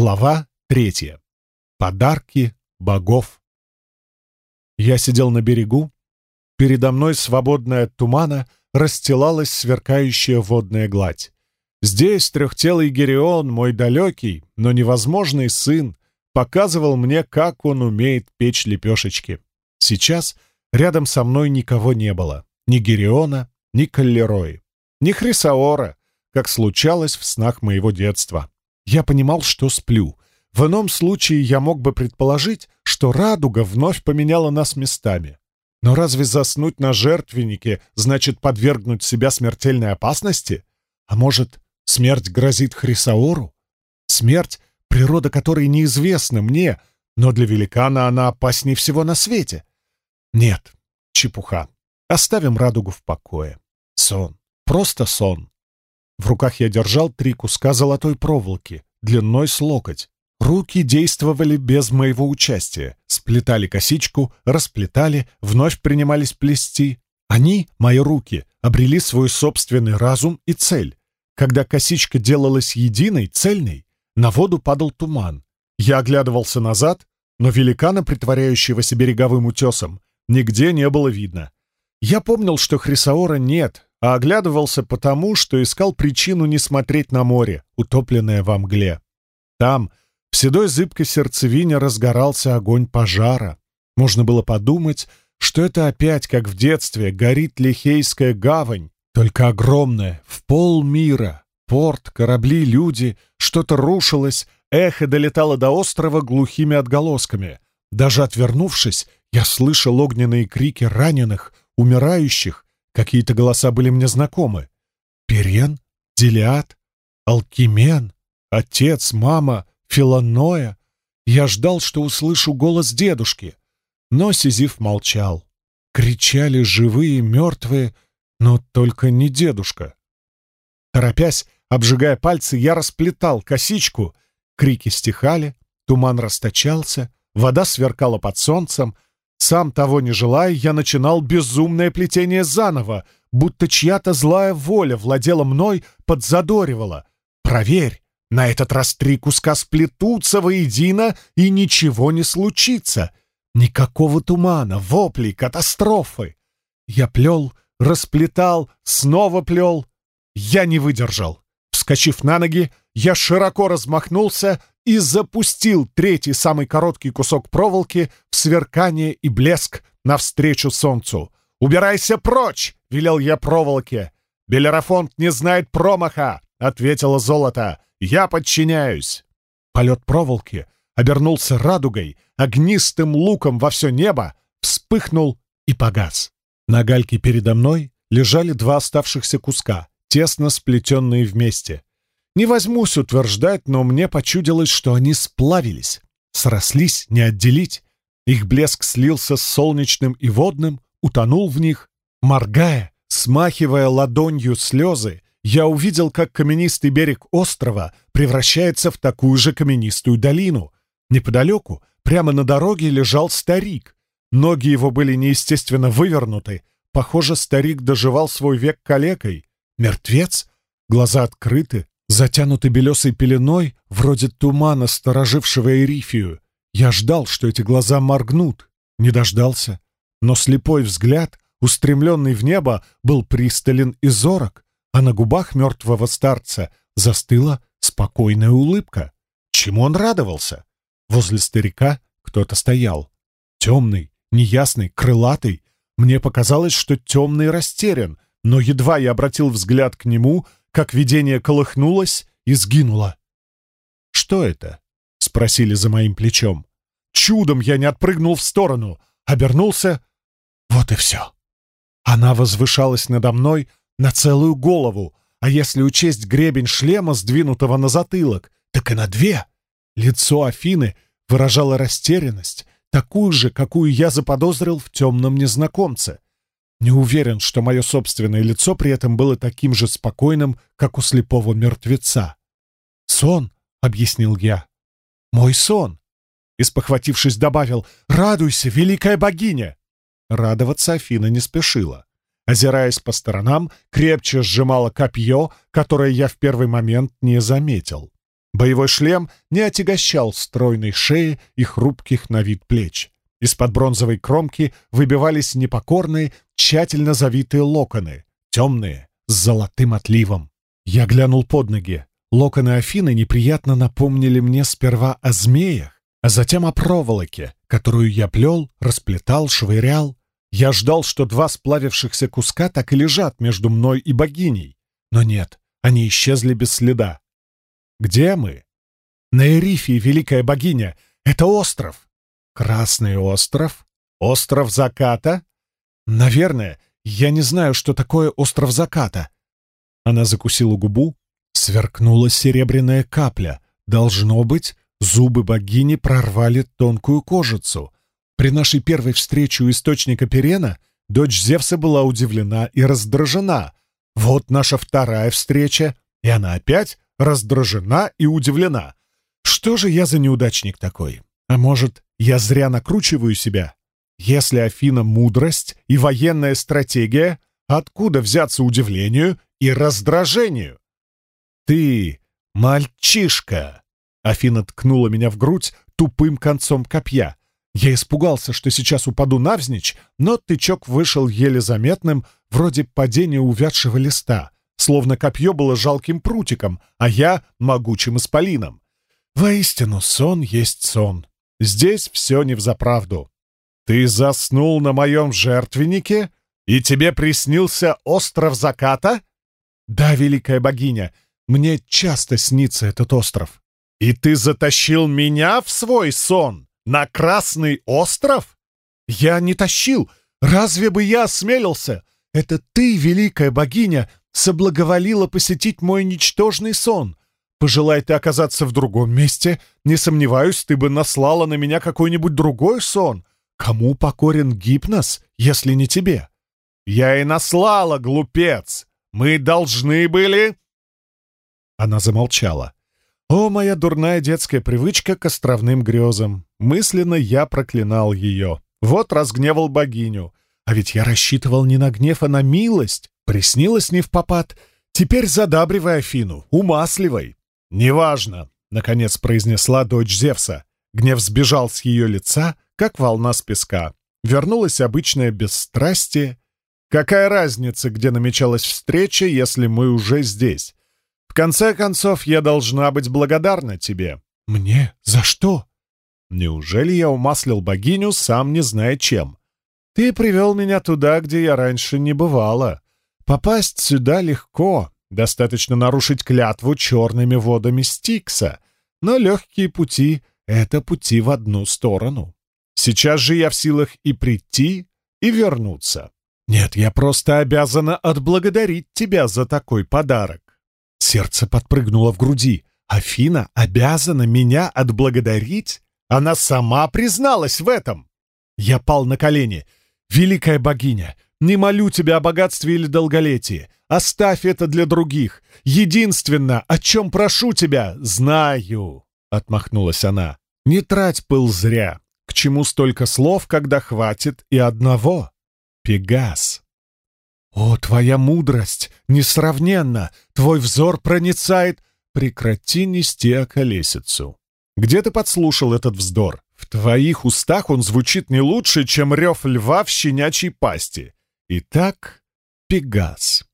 Глава третья. Подарки богов. Я сидел на берегу. Передо мной, свободная от тумана, расстилалась сверкающая водная гладь. Здесь трехтелый Герион, мой далекий, но невозможный сын, показывал мне, как он умеет печь лепешечки. Сейчас рядом со мной никого не было. Ни Гериона, ни Каллерои, ни Хрисаора, как случалось в снах моего детства. Я понимал, что сплю. В ином случае я мог бы предположить, что радуга вновь поменяла нас местами. Но разве заснуть на жертвеннике значит подвергнуть себя смертельной опасности? А может, смерть грозит Хрисаору? Смерть, природа которой неизвестна мне, но для великана она опаснее всего на свете. Нет, чепуха. Оставим радугу в покое. Сон. Просто сон. В руках я держал три куска золотой проволоки, длиной с локоть. Руки действовали без моего участия. Сплетали косичку, расплетали, вновь принимались плести. Они, мои руки, обрели свой собственный разум и цель. Когда косичка делалась единой, цельной, на воду падал туман. Я оглядывался назад, но великана, притворяющегося береговым утесом, нигде не было видно. Я помнил, что Хрисаора нет, а оглядывался потому, что искал причину не смотреть на море, утопленное во мгле. Там, в седой зыбкой сердцевине, разгорался огонь пожара. Можно было подумать, что это опять, как в детстве, горит Лихейская гавань, только огромная, в полмира. Порт, корабли, люди, что-то рушилось, эхо долетало до острова глухими отголосками. Даже отвернувшись, я слышал огненные крики раненых, умирающих, Какие-то голоса были мне знакомы. Перен, Делиад, Алкимен, отец, мама, Филаноя. Я ждал, что услышу голос дедушки. Но Сизиф молчал. Кричали живые, мертвые, но только не дедушка. Торопясь, обжигая пальцы, я расплетал косичку. Крики стихали, туман расточался, вода сверкала под солнцем — сам того не желая, я начинал безумное плетение заново, будто чья-то злая воля владела мной, подзадоривала. «Проверь, на этот раз три куска сплетутся воедино, и ничего не случится. Никакого тумана, воплей, катастрофы». Я плел, расплетал, снова плел. Я не выдержал. Вскочив на ноги, я широко размахнулся и запустил третий самый короткий кусок проволоки в сверкание и блеск навстречу солнцу. «Убирайся прочь!» — велел я проволоке. «Белерафонт не знает промаха!» — ответила золото. «Я подчиняюсь!» Полет проволоки обернулся радугой, огнистым луком во все небо, вспыхнул и погас. На гальке передо мной лежали два оставшихся куска, тесно сплетенные вместе. Не возьмусь утверждать, но мне почудилось, что они сплавились, срослись, не отделить. Их блеск слился с солнечным и водным, утонул в них. Моргая, смахивая ладонью слезы, я увидел, как каменистый берег острова превращается в такую же каменистую долину. Неподалеку, прямо на дороге, лежал старик. Ноги его были неестественно вывернуты. Похоже, старик доживал свой век калекой. Мертвец? Глаза открыты, затянутый белесой пеленой, вроде тумана, сторожившего Эрифию. Я ждал, что эти глаза моргнут. Не дождался. Но слепой взгляд, устремленный в небо, был пристален и зорок, а на губах мертвого старца застыла спокойная улыбка. Чему он радовался? Возле старика кто-то стоял. Темный, неясный, крылатый. Мне показалось, что темный растерян, но едва я обратил взгляд к нему — как видение колыхнулось и сгинуло. «Что это?» — спросили за моим плечом. Чудом я не отпрыгнул в сторону, обернулся. Вот и все. Она возвышалась надо мной на целую голову, а если учесть гребень шлема, сдвинутого на затылок, так и на две. Лицо Афины выражало растерянность, такую же, какую я заподозрил в темном незнакомце. Не уверен, что мое собственное лицо при этом было таким же спокойным, как у слепого мертвеца. «Сон», — объяснил я. «Мой сон», — испохватившись, добавил, «Радуйся, великая богиня!» Радоваться Афина не спешила. Озираясь по сторонам, крепче сжимала копье, которое я в первый момент не заметил. Боевой шлем не отягощал стройной шеи и хрупких на вид плеч. Из-под бронзовой кромки выбивались непокорные, тщательно завитые локоны, темные, с золотым отливом. Я глянул под ноги. Локоны Афины неприятно напомнили мне сперва о змеях, а затем о проволоке, которую я плел, расплетал, швырял. Я ждал, что два сплавившихся куска так и лежат между мной и богиней. Но нет, они исчезли без следа. Где мы? На Эрифии, великая богиня. Это остров. Красный остров? Остров заката? Наверное. Я не знаю, что такое остров заката. Она закусила губу. Сверкнула серебряная капля. Должно быть, зубы богини прорвали тонкую кожицу. При нашей первой встрече у источника Перена дочь Зевса была удивлена и раздражена. Вот наша вторая встреча, и она опять раздражена и удивлена. Что же я за неудачник такой? А может, я зря накручиваю себя? Если Афина — мудрость и военная стратегия, откуда взяться удивлению и раздражению? «Ты мальчишка!» Афина ткнула меня в грудь тупым концом копья. Я испугался, что сейчас упаду навзничь, но тычок вышел еле заметным, вроде падения увядшего листа, словно копье было жалким прутиком, а я — могучим исполином. Воистину, сон есть сон. Здесь все не взаправду. Ты заснул на моем жертвеннике, и тебе приснился остров заката? Да, великая богиня, мне часто снится этот остров. И ты затащил меня в свой сон? На Красный остров? Я не тащил. Разве бы я осмелился? Это ты, великая богиня, соблаговолила посетить мой ничтожный сон. Пожелай ты оказаться в другом месте, не сомневаюсь, ты бы наслала на меня какой-нибудь другой сон. Кому покорен гипноз, если не тебе? Я и наслала, глупец. Мы должны были...» Она замолчала. «О, моя дурная детская привычка к островным грезам! Мысленно я проклинал ее. Вот разгневал богиню. А ведь я рассчитывал не на гнев, а на милость. Приснилось не в попад. Теперь задабривай Афину, умасливай. «Неважно», — наконец произнесла дочь Зевса. Гнев сбежал с ее лица, как волна с песка. Вернулось обычное бесстрастие. Какая разница, где намечалась встреча, если мы уже здесь? В конце концов, я должна быть благодарна тебе. Мне? За что? Неужели я умаслил богиню, сам не зная чем? Ты привел меня туда, где я раньше не бывала. Попасть сюда легко, достаточно нарушить клятву черными водами Стикса, но легкие пути — это пути в одну сторону. Сейчас же я в силах и прийти, и вернуться. Нет, я просто обязана отблагодарить тебя за такой подарок. Сердце подпрыгнуло в груди. Афина обязана меня отблагодарить? Она сама призналась в этом. Я пал на колени. «Великая богиня, не молю тебя о богатстве или долголетии. Оставь это для других. Единственно, о чем прошу тебя, знаю!» — отмахнулась она. «Не трать пыл зря. К чему столько слов, когда хватит и одного? Пегас!» «О, твоя мудрость! Несравненна! Твой взор проницает...» «Прекрати нести околесицу!» «Где ты подслушал этот вздор? В твоих устах он звучит не лучше, чем рев льва в щенячьей пасти. Итак, Пегас.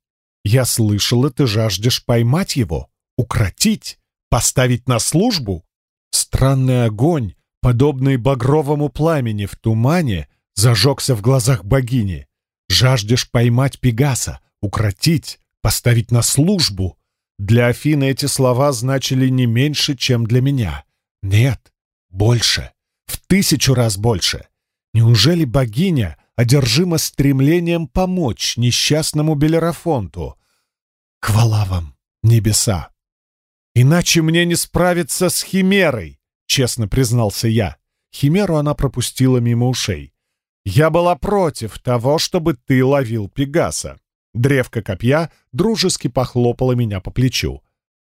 Я слышала, ты жаждешь поймать его, укротить, поставить на службу. Странный огонь, подобный багровому пламени в тумане, зажегся в глазах богини. Жаждешь поймать Пегаса, укротить, поставить на службу. Для Афины эти слова значили не меньше, чем для меня. Нет, больше, в тысячу раз больше. Неужели богиня одержима стремлением помочь несчастному Белерафонту. Хвала вам, небеса! Иначе мне не справиться с Химерой, честно признался я. Химеру она пропустила мимо ушей. Я была против того, чтобы ты ловил Пегаса. Древко копья дружески похлопала меня по плечу.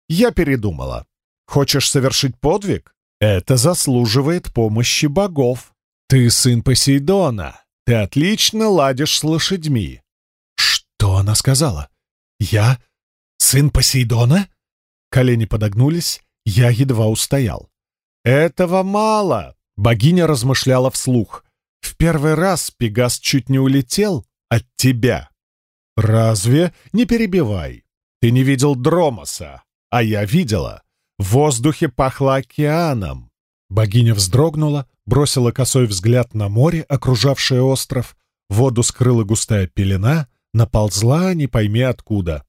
Я передумала. Хочешь совершить подвиг? Это заслуживает помощи богов. Ты сын Посейдона, ты отлично ладишь с лошадьми». «Что она сказала? Я сын Посейдона?» Колени подогнулись, Я едва устоял. «Этого мало!» — богиня размышляла вслух. «В первый раз Пегас чуть не улетел от тебя». «Разве? Не перебивай. Ты не видел Дромоса, а я видела. В воздухе пахло океаном». Богиня вздрогнула, бросила косой взгляд на море, окружавшее остров. Воду скрыла густая пелена, наползла не пойми откуда.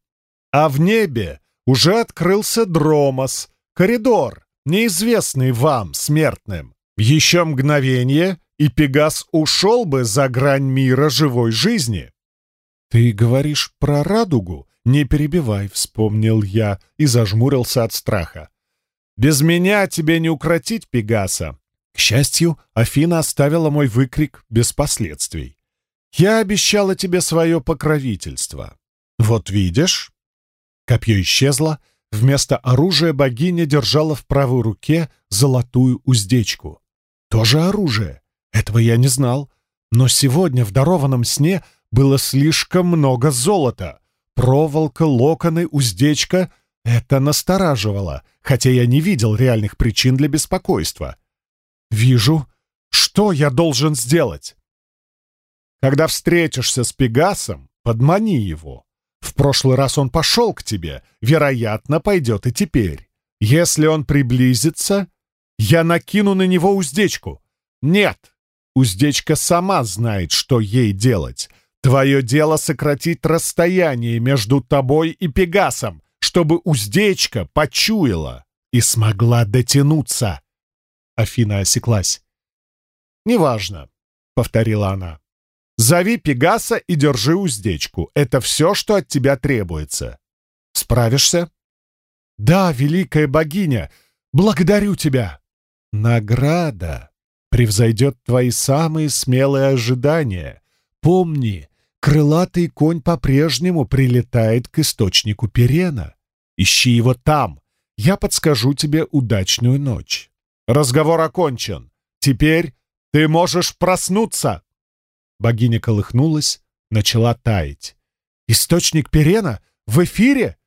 А в небе уже открылся Дромос, коридор, неизвестный вам, смертным. Еще мгновение, и Пегас ушел бы за грань мира живой жизни. «Ты говоришь про радугу?» «Не перебивай», — вспомнил я и зажмурился от страха. «Без меня тебе не укротить Пегаса». К счастью, Афина оставила мой выкрик без последствий. «Я обещала тебе свое покровительство. Вот видишь?» Копье исчезло, вместо оружия богиня держала в правой руке золотую уздечку. Тоже оружие. Этого я не знал. Но сегодня в дарованном сне было слишком много золота. Проволока, локоны, уздечка — это настораживало, хотя я не видел реальных причин для беспокойства. «Вижу. Что я должен сделать?» «Когда встретишься с Пегасом, подмани его. В прошлый раз он пошел к тебе, вероятно, пойдет и теперь. Если он приблизится, я накину на него уздечку. Нет, уздечка сама знает, что ей делать. Твое дело сократить расстояние между тобой и Пегасом, чтобы уздечка почуяла и смогла дотянуться. Афина осеклась. «Неважно», — повторила она. «Зови Пегаса и держи уздечку. Это все, что от тебя требуется. Справишься?» «Да, великая богиня, благодарю тебя!» «Награда превзойдет твои самые смелые ожидания. Помни, Крылатый конь по-прежнему прилетает к источнику Перена. Ищи его там. Я подскажу тебе удачную ночь. Разговор окончен. Теперь ты можешь проснуться. Богиня колыхнулась, начала таять. Источник Перена? В эфире?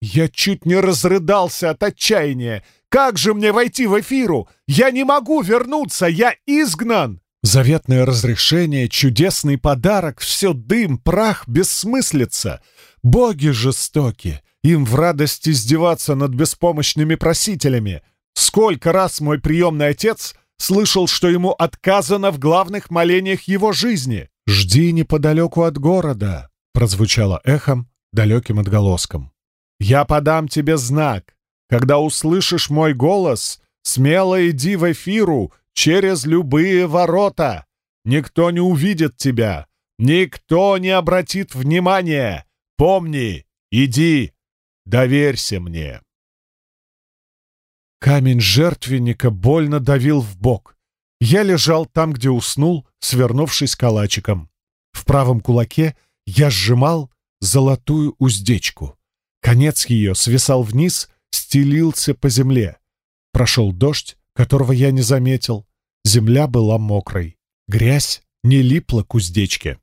Я чуть не разрыдался от отчаяния. Как же мне войти в эфиру? Я не могу вернуться, я изгнан! Заветное разрешение, чудесный подарок — все дым, прах, бессмыслица. Боги жестоки, им в радость издеваться над беспомощными просителями. Сколько раз мой приемный отец слышал, что ему отказано в главных молениях его жизни. «Жди неподалеку от города», — прозвучало эхом, далеким отголоском. «Я подам тебе знак. Когда услышишь мой голос, смело иди в эфиру, через любые ворота. Никто не увидит тебя, никто не обратит внимания. Помни, иди, доверься мне. Камень жертвенника больно давил в бок. Я лежал там, где уснул, свернувшись калачиком. В правом кулаке я сжимал золотую уздечку. Конец ее свисал вниз, стелился по земле. Прошел дождь, которого я не заметил. Земля была мокрой. Грязь не липла к уздечке.